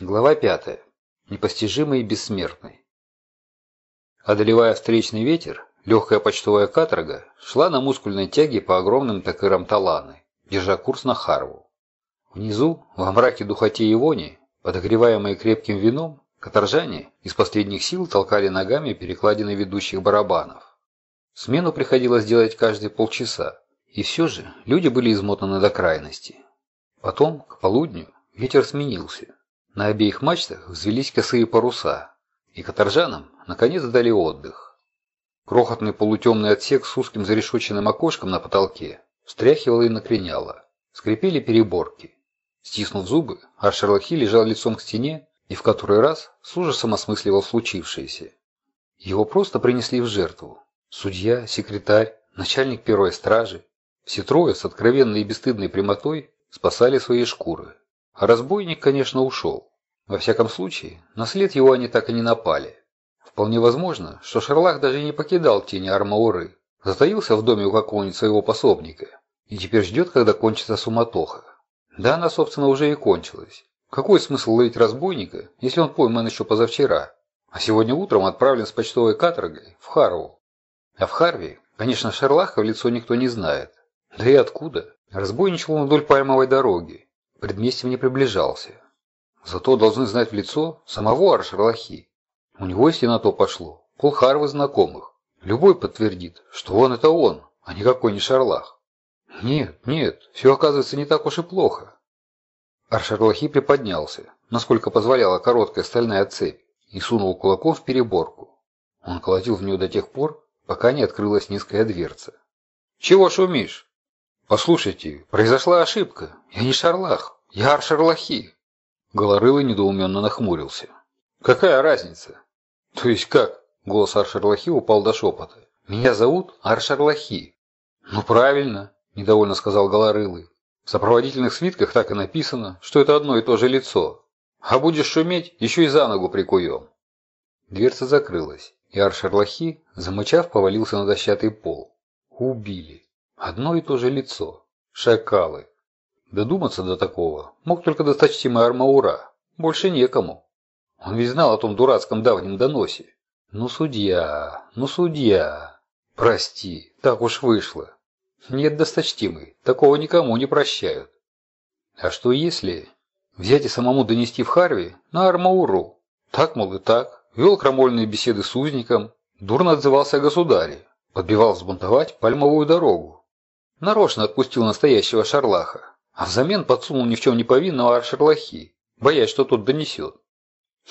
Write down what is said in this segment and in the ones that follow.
Глава 5. Непостижимый и бессмертный. Одолевая встречный ветер, легкая почтовая каторга шла на мускульной тяге по огромным такырам Таланы, держа курс на Харву. Внизу, во мраке духоте и вони, подогреваемые крепким вином, каторжане из последних сил толкали ногами перекладины ведущих барабанов. Смену приходилось делать каждые полчаса, и все же люди были измотаны до крайности. Потом, к полудню, ветер сменился. На обеих мачтах взвелись косые паруса, и каторжанам наконец дали отдых. Крохотный полутемный отсек с узким зарешоченным окошком на потолке встряхивало и накреняло. Скрипели переборки. Стиснув зубы, Аршерлахи лежал лицом к стене и в который раз с ужасом осмысливал случившееся. Его просто принесли в жертву. Судья, секретарь, начальник первой стражи. Все трое с откровенной и бесстыдной прямотой спасали свои шкуры. Разбойник, конечно, ушел. Во всяком случае, на след его они так и не напали. Вполне возможно, что Шерлах даже не покидал тени Армауры, затаился в доме у какого-нибудь своего пособника и теперь ждет, когда кончится суматоха. Да, она, собственно, уже и кончилась. Какой смысл ловить разбойника, если он пойман еще позавчера, а сегодня утром отправлен с почтовой каторгой в Харву? А в Харве, конечно, Шерлаха в лицо никто не знает. Да и откуда? Разбойничал он вдоль пальмовой дороги, предместьем не приближался. Зато должны знать в лицо самого Аршерлахи. У него, если на то пошло, полхарвы знакомых. Любой подтвердит, что он это он, а никакой не Шарлах. Нет, нет, все оказывается не так уж и плохо. Аршерлахи приподнялся, насколько позволяла короткая стальная цепь, и сунул кулаком в переборку. Он колотил в нее до тех пор, пока не открылась низкая дверца. «Чего шумишь?» «Послушайте, произошла ошибка. Я не Шарлах. Я Аршарлахи». Голорылый недоуменно нахмурился. «Какая разница?» «То есть как?» Голос Аршарлахи упал до шепота. «Меня зовут Аршарлахи». «Ну правильно», – недовольно сказал Голорылый. «В сопроводительных свитках так и написано, что это одно и то же лицо. А будешь шуметь, еще и за ногу прикуем». Дверца закрылась, и Аршерлахи, замычав, повалился на дощатый пол. Убили. Одно и то же лицо. Шакалы. Додуматься до такого мог только досточтимый Армаура. Больше некому. Он ведь знал о том дурацком давнем доносе. Ну, судья, ну, судья. Прости, так уж вышло. Нет, досточтимый, такого никому не прощают. А что если взять и самому донести в Харви на Армауру? Так, мол, и так. Вел крамольные беседы с узником, дурно отзывался о государе, подбивал взбунтовать пальмовую дорогу. Нарочно отпустил настоящего шарлаха, а взамен подсунул ни в чем не повинного шарлахи, боясь, что тот донесет.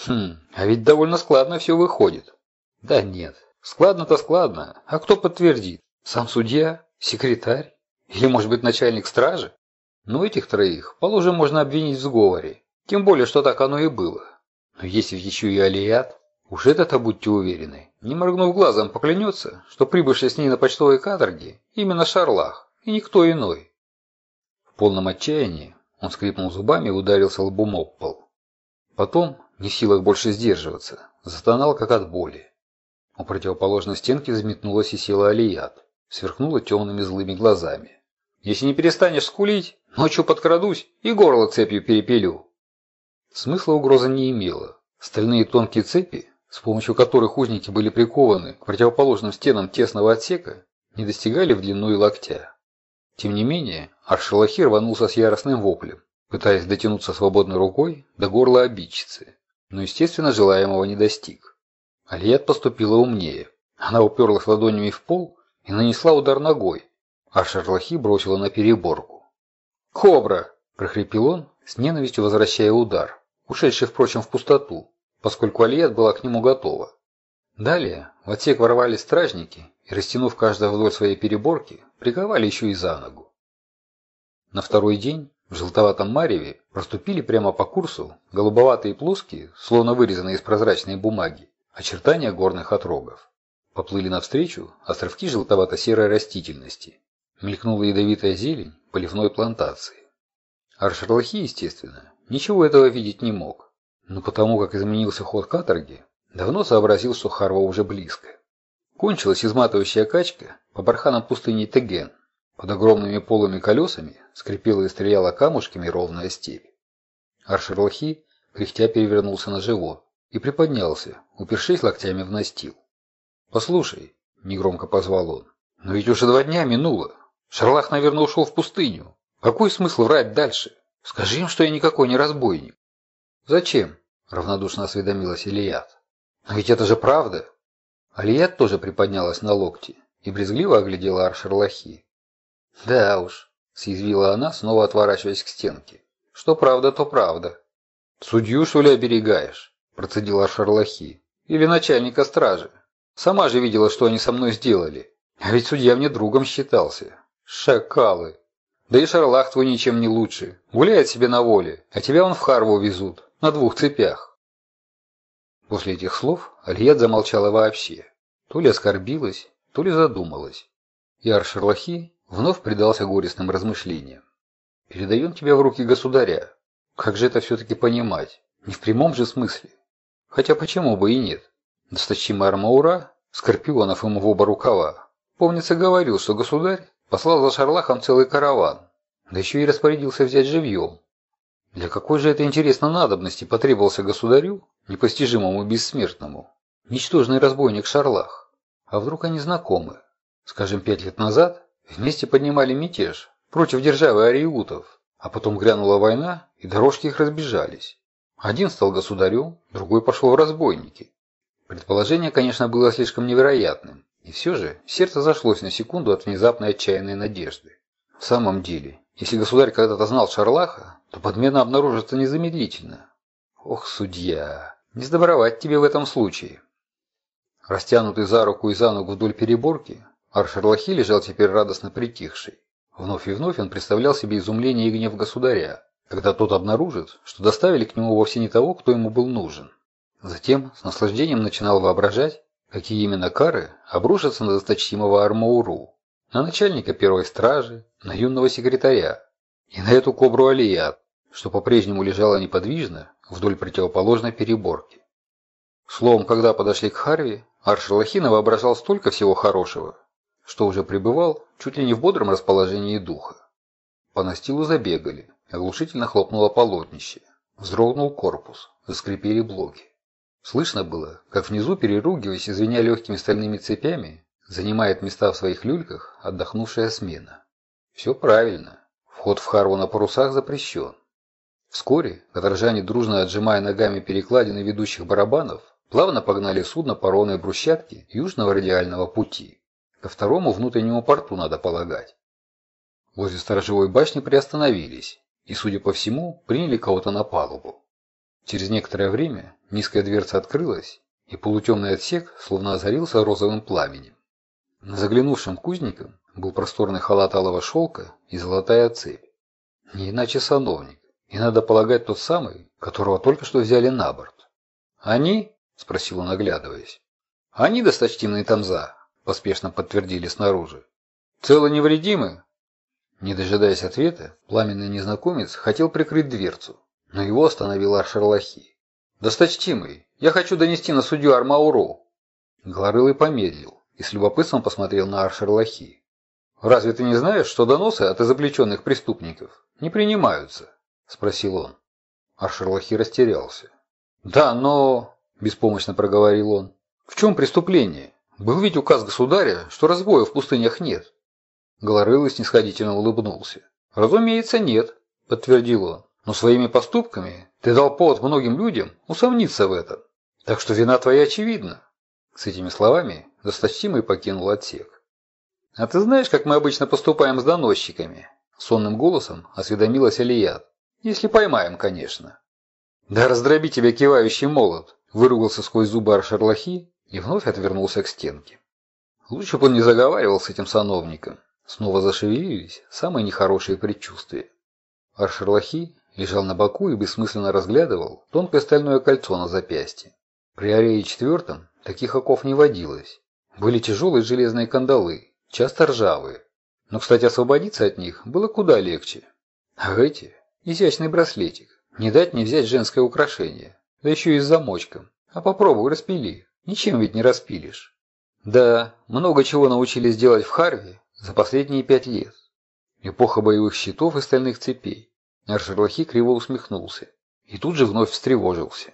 Хм, а ведь довольно складно все выходит. Да нет, складно-то складно, а кто подтвердит? Сам судья? Секретарь? Или, может быть, начальник стражи? Ну, этих троих, положим, можно обвинить в сговоре. Тем более, что так оно и было. Но если еще и Алият, уж это-то будьте уверены, не моргнув глазом поклянется, что прибывший с ней на почтовой каторге именно Шарлах и никто иной. В полном отчаянии он скрипнул зубами и ударился лбом об пол. Потом, не в силах больше сдерживаться, застонал как от боли. У противоположной стенки взметнулась и села Алият, сверкнула темными злыми глазами. «Если не перестанешь скулить, ночью подкрадусь и горло цепью перепелю». Смысла угроза не имела. Стальные тонкие цепи, с помощью которых узники были прикованы к противоположным стенам тесного отсека, не достигали в длину и локтя. Тем не менее, Аршалахи рванулся с яростным воплем, пытаясь дотянуться свободной рукой до горла обидчицы, но, естественно, желаемого не достиг. Алият поступила умнее. Она уперлась ладонями в пол и нанесла удар ногой, а Шарлахи бросила на переборку. «Кобра!» – прохрипел он, с ненавистью возвращая удар, ушедший, впрочем, в пустоту, поскольку Алият была к нему готова. Далее в отсек ворвались стражники и, растянув каждого вдоль своей переборки, приковали еще и за ногу. На второй день в желтоватом мареве проступили прямо по курсу голубоватые плоские, словно вырезанные из прозрачной бумаги, очертания горных отрогов. Поплыли навстречу островки желтовато-серой растительности. Мелькнула ядовитая зелень поливной плантации. Аршерлахи, естественно, ничего этого видеть не мог. Но потому как изменился ход каторги, давно сообразил, что Харва уже близко. Кончилась изматывающая качка по барханам пустыни Теген. Под огромными полыми колесами скрипела и стреляла камушками ровная степь. Аршерлахи кряхтя перевернулся на живот и приподнялся, упершись локтями в настил. «Послушай», — негромко позвал он, — «но ведь уже два дня минуло. Шарлах, наверное, ушел в пустыню. Какой смысл врать дальше? Скажи им, что я никакой не разбойник». «Зачем?» — равнодушно осведомилась Ильят. «Но ведь это же правда!» Алият тоже приподнялась на локти и брезгливо оглядела Аршерлахи. «Да уж», — съязвила она, снова отворачиваясь к стенке. «Что правда, то правда». «Судью, что ли, оберегаешь?» – процедила Аршерлахи. «Или начальника стражи? Сама же видела, что они со мной сделали. А ведь судья мне другом считался. Шакалы!» Да и Шарлах твой ничем не лучше. Гуляет себе на воле, а тебя он в Харву везут, на двух цепях. После этих слов Альят замолчала вообще. То ли оскорбилась, то ли задумалась. И Аршерлахи вновь предался горестным размышлениям. «Передаем тебя в руки государя. Как же это все-таки понимать? Не в прямом же смысле. Хотя почему бы и нет? Досточимый Армаура, Скорпионов ему в оба рукава. Помнится, говорил, что государь Послал за Шарлахом целый караван, да еще и распорядился взять живьем. Для какой же это интересно надобности потребовался государю, непостижимому бессмертному, ничтожный разбойник Шарлах? А вдруг они знакомы? Скажем, пять лет назад вместе поднимали мятеж против державы ариутов, а потом грянула война, и дорожки их разбежались. Один стал государем, другой пошел в разбойники. Предположение, конечно, было слишком невероятным, и все же сердце зашлось на секунду от внезапной отчаянной надежды. В самом деле, если государь когда-то знал Шарлаха, то подмена обнаружится незамедлительно. Ох, судья, не сдобровать тебе в этом случае. Растянутый за руку и за ногу вдоль переборки, Аршерлахи лежал теперь радостно притихший. Вновь и вновь он представлял себе изумление и гнев государя, когда тот обнаружит, что доставили к нему вовсе не того, кто ему был нужен. Затем с наслаждением начинал воображать, Какие именно кары обрушатся на досточтимого Армауру, на начальника первой стражи, на юного секретаря и на эту кобру Алият, что по-прежнему лежала неподвижно вдоль противоположной переборки. Словом, когда подошли к Харви, Аршалахина воображал столько всего хорошего, что уже пребывал чуть ли не в бодром расположении духа. По настилу забегали, оглушительно хлопнуло полотнище, вздрогнул корпус, заскрипели блоки. Слышно было, как внизу, переругиваясь и звеня легкими стальными цепями, занимает места в своих люльках отдохнувшая смена. Все правильно. Вход в Харву на парусах запрещен. Вскоре каторжане, дружно отжимая ногами перекладины ведущих барабанов, плавно погнали судно по ровной брусчатке южного радиального пути. Ко второму внутреннему порту надо полагать. Возле сторожевой башни приостановились и, судя по всему, приняли кого-то на палубу. Через некоторое время низкая дверца открылась, и полутемный отсек словно озарился розовым пламенем. На заглянувшем кузником был просторный халат алого шелка и золотая цепь. Не иначе сановник, и надо полагать тот самый, которого только что взяли на борт. «Они?» – спросил он, оглядываясь. «Они, досточтимные Тамза», – поспешно подтвердили снаружи. «Целы невредимы?» Не дожидаясь ответа, пламенный незнакомец хотел прикрыть дверцу, но его остановил Аршерлахи. «Досточтимый, я хочу донести на судью Армауру». Глорылый помедлил и с любопытством посмотрел на Аршерлахи. «Разве ты не знаешь, что доносы от изобличенных преступников не принимаются?» – спросил он. Аршерлахи растерялся. «Да, но...» – беспомощно проговорил он. «В чем преступление? Был ведь указ государя, что разбоя в пустынях нет». Голорылый снисходительно улыбнулся. «Разумеется, нет», – подтвердил он. Но своими поступками ты дал повод многим людям усомниться в этом. Так что вина твоя очевидна. С этими словами досточтимый покинул отсек. А ты знаешь, как мы обычно поступаем с доносчиками? Сонным голосом осведомилась Алият. Если поймаем, конечно. Да раздроби тебя кивающий молот, выругался сквозь зубы Аршерлахи и вновь отвернулся к стенке. Лучше бы он не заговаривал с этим сановником. Снова зашевелились самые нехорошие предчувствия. Аршерлахи лежал на боку и бессмысленно разглядывал тонкое стальное кольцо на запястье. При Арее IV таких оков не водилось. Были тяжелые железные кандалы, часто ржавые. Но, кстати, освободиться от них было куда легче. А эти – изящный браслетик. Не дать не взять женское украшение. Да еще и с замочком. А попробуй распили. Ничем ведь не распилишь. Да, много чего научились делать в Харве за последние пять лет. Эпоха боевых щитов и стальных цепей. Аршерлахи криво усмехнулся. и тут же вновь встревожился.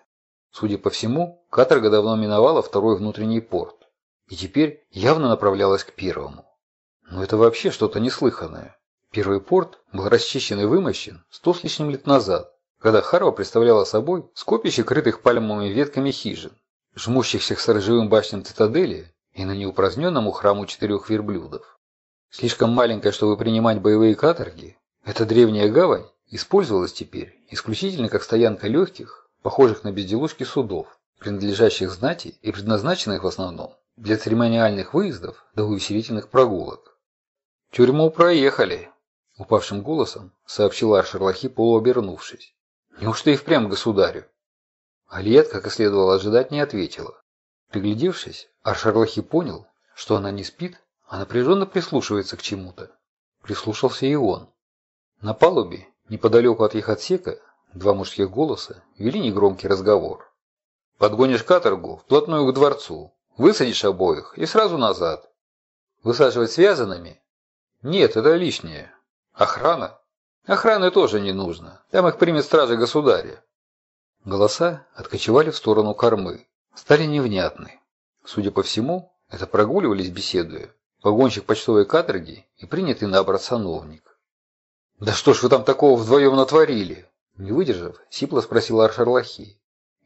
Судя по всему, каторга давно миновала второй внутренний порт, и теперь явно направлялась к первому. Но это вообще что-то неслыханное. Первый порт был расчищен и вымощен сто с лишним лет назад, когда Харва представляла собой скопище крытых пальмовыми ветками хижин, жмущихся к сторожевым башням цитадели и на неупраздненному храму четырех верблюдов. Слишком маленькая, чтобы принимать боевые каторги, эта древняя гавань использовалась теперь исключительно как стоянка легких, похожих на безделушки судов, принадлежащих знати и предназначенных в основном для церемониальных выездов да увеселительных прогулок. «Тюрьму проехали», — упавшим голосом сообщил Аршерлахи, полуобернувшись. «Неужто и впрямь государю?» Алиет, как и следовало ожидать, не ответила. Приглядевшись, Аршерлахи понял, что она не спит, а напряженно прислушивается к чему-то. Прислушался и он. На палубе, неподалеку от их отсека, два мужских голоса вели негромкий разговор. «Подгонишь каторгу вплотную к дворцу, высадишь обоих и сразу назад. Высаживать связанными? Нет, это лишнее. Охрана? Охраны тоже не нужно. Там их примет стражи государя». Голоса откочевали в сторону кормы, стали невнятны. Судя по всему, это прогуливались, беседуя, погонщик почтовой каторги и принятый на обрат сановник. «Да что ж вы там такого вдвоем натворили?» Не выдержав, Сипла спросил Аршарлахи,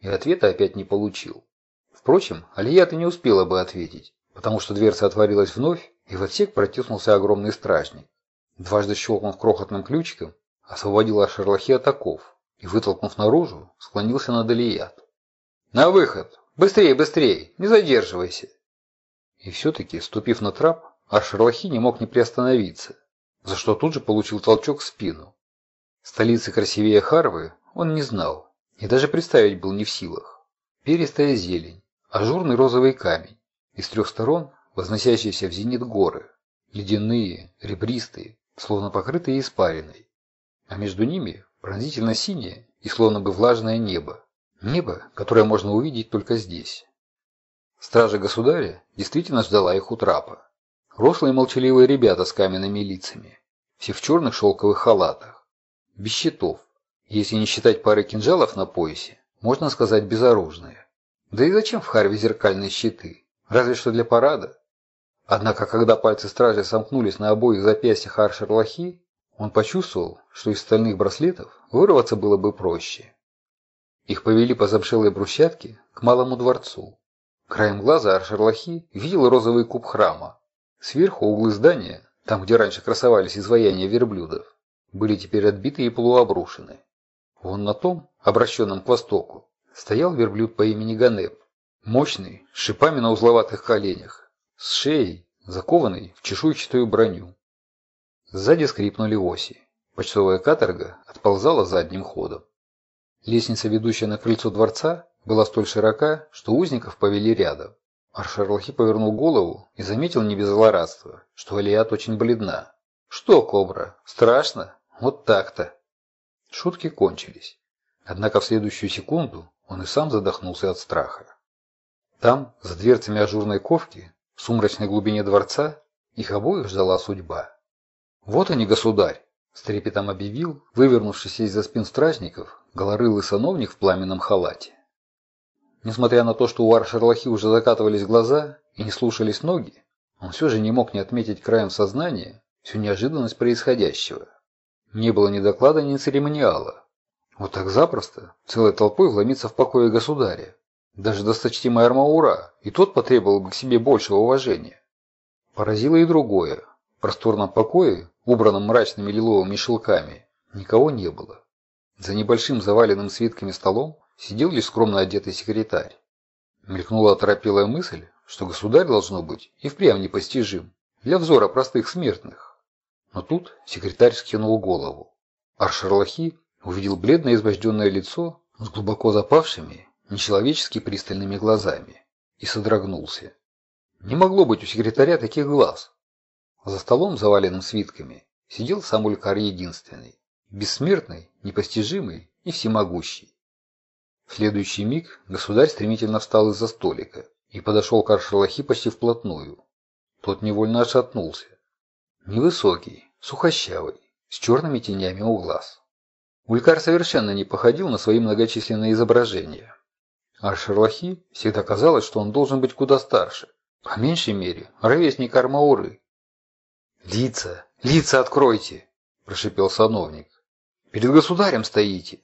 и ответа опять не получил. Впрочем, Алият и не успела бы ответить, потому что дверца отворилась вновь, и в отсек протиснулся огромный стражник. Дважды щелкнув крохотным ключиком, освободил от оков и, вытолкнув наружу, склонился над Алият. «На выход! Быстрее, быстрее! Не задерживайся!» И все-таки, ступив на трап, Ар-Шарлахи не мог не приостановиться, за что тут же получил толчок в спину. Столицы красивее Харвы он не знал и даже представить был не в силах. Перистая зелень, ажурный розовый камень, и с трех сторон возносящиеся в зенит горы, ледяные, ребристые, словно покрытые испариной, а между ними пронзительно синее и словно бы влажное небо, небо, которое можно увидеть только здесь. Стража государя действительно ждала их у трапа. Рослые молчаливые ребята с каменными лицами. Все в черных шелковых халатах. Без щитов. Если не считать пары кинжалов на поясе, можно сказать безоружные. Да и зачем в Харве зеркальные щиты? Разве что для парада. Однако, когда пальцы стражи сомкнулись на обоих запястьях Аршерлахи, он почувствовал, что из стальных браслетов вырваться было бы проще. Их повели по замшелой брусчатке к малому дворцу. Краем глаза Аршерлахи видел розовый куб храма. Сверху углы здания, там, где раньше красовались изваяния верблюдов, были теперь отбиты и полуобрушены. Вон на том, обращенном к востоку, стоял верблюд по имени Ганеп, мощный, с шипами на узловатых коленях, с шеей, закованной в чешуйчатую броню. Сзади скрипнули оси. Почтовая каторга отползала задним ходом. Лестница, ведущая на крыльцо дворца, была столь широка, что узников повели рядом. Аршарлахи повернул голову и заметил не без злорадства, что Алият очень бледна. «Что, Кобра, страшно? Вот так-то!» Шутки кончились. Однако в следующую секунду он и сам задохнулся от страха. Там, за дверцами ажурной ковки, в сумрачной глубине дворца, их обоих ждала судьба. «Вот они, государь!» – с трепетом объявил, вывернувшийся из-за спин стражников, голорылый сановник в пламенном халате. Несмотря на то, что у Аршерлахи уже закатывались глаза и не слушались ноги, он все же не мог не отметить краем сознания всю неожиданность происходящего. Не было ни доклада, ни церемониала. Вот так запросто целой толпой вломиться в покое государя. Даже досточтимый Армаура, и тот потребовал бы к себе большего уважения. Поразило и другое. В просторном покое, убранном мрачными лиловыми шелками, никого не было. За небольшим заваленным свитками столом сидел лишь скромно одетый секретарь. Мелькнула оторопелая мысль, что государь должно быть и впрямь непостижим для взора простых смертных. Но тут секретарь скинул голову. Аршерлахи увидел бледное изможденное лицо с глубоко запавшими, нечеловечески пристальными глазами и содрогнулся. Не могло быть у секретаря таких глаз. За столом, заваленным свитками, сидел сам Улькар единственный, бессмертный, непостижимый и всемогущий. В следующий миг государь стремительно встал из-за столика и подошел к Аршалахи почти вплотную. Тот невольно отшатнулся. Невысокий, сухощавый, с черными тенями у глаз. Улькар совершенно не походил на свои многочисленные изображения. А Шерлахи всегда казалось, что он должен быть куда старше. По меньшей мере, ровесник Армауры. «Лица! Лица откройте!» – прошипел сановник. «Перед государем стоите!»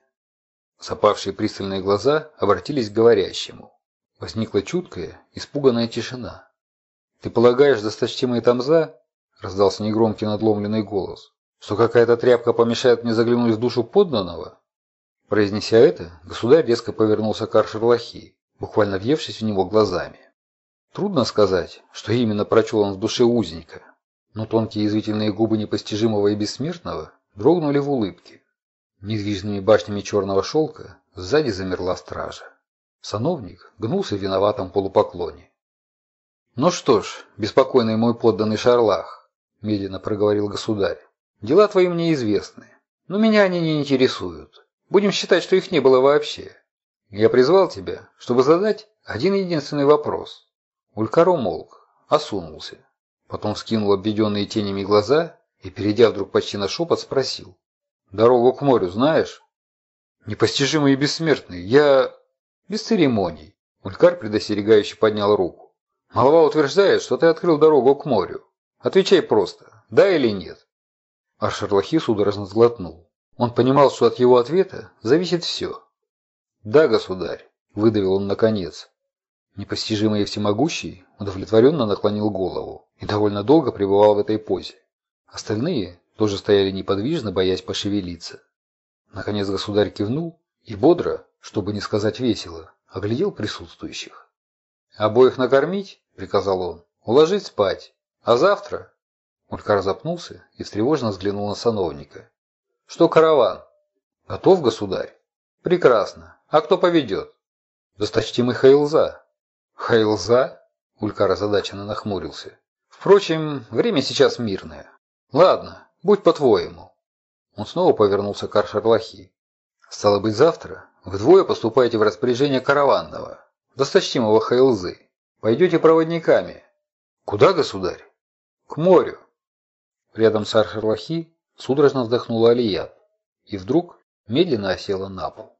Запавшие пристальные глаза обратились к говорящему. Возникла чуткая, испуганная тишина. «Ты полагаешь, досточтимый Тамза?» – раздался негромкий надломленный голос. «Что какая-то тряпка помешает мне заглянуть в душу подданного?» Произнеся это, государь резко повернулся к Аршерлахи, буквально въевшись в него глазами. Трудно сказать, что именно прочел он в душе узника, но тонкие язвительные губы непостижимого и бессмертного дрогнули в улыбке. Недвижными башнями черного шелка сзади замерла стража. Сановник гнулся в виноватом полупоклоне. «Ну что ж, беспокойный мой подданный Шарлах», – медленно проговорил государь, – «дела твои мне известны, но меня они не интересуют. Будем считать, что их не было вообще. Я призвал тебя, чтобы задать один единственный вопрос. Улькар умолк, осунулся. Потом скинул обведенные тенями глаза и, перейдя вдруг почти на шепот, спросил. «Дорогу к морю знаешь?» «Непостижимый и бессмертный. Я...» «Без церемоний». Улькар предостерегающе поднял руку. «Молва утверждает, что ты открыл дорогу к морю. Отвечай просто, да или нет?» А Шарлахи судорожно сглотнул. Он понимал, что от его ответа зависит все. «Да, государь», – выдавил он наконец. Непостижимый и всемогущий удовлетворенно наклонил голову и довольно долго пребывал в этой позе. Остальные тоже стояли неподвижно, боясь пошевелиться. Наконец государь кивнул и бодро, чтобы не сказать весело, оглядел присутствующих. «Обоих накормить?» – приказал он. «Уложить спать. А завтра?» Улькар запнулся и встревоженно взглянул на сановника. Что караван? Готов, государь? Прекрасно. А кто поведет? Досточтимый Хайлза. Хайлза? Улькар озадаченно нахмурился. Впрочем, время сейчас мирное. Ладно, будь по-твоему. Он снова повернулся к Аршарлахи. Стало быть, завтра вы двое поступаете в распоряжение караванного, досточтимого Хайлзы. Пойдете проводниками. Куда, государь? К морю. Рядом с Аршарлахи Судорожно вздохнула Алия и вдруг медленно осела на пол.